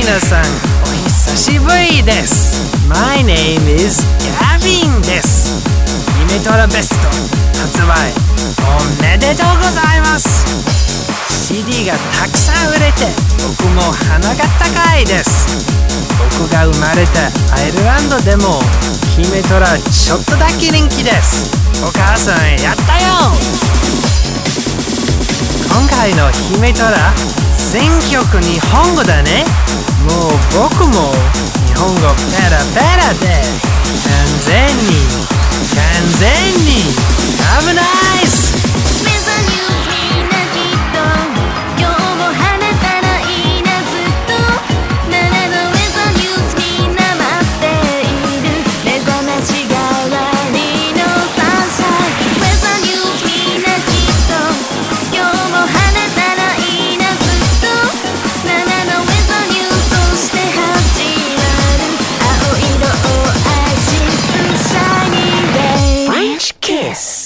皆さんお久しぶりです。My name is Gavin です。イメトラベスト発売。おめでとうございます。CD がたくさん売れて僕も鼻が高いです。僕が生まれたアイルランドでもヒメトラちょっとだけ人気です。お母さんやったよ。今回の姫トラ全曲日本語だね。もう僕も日本語ペラペラで完全に French kiss.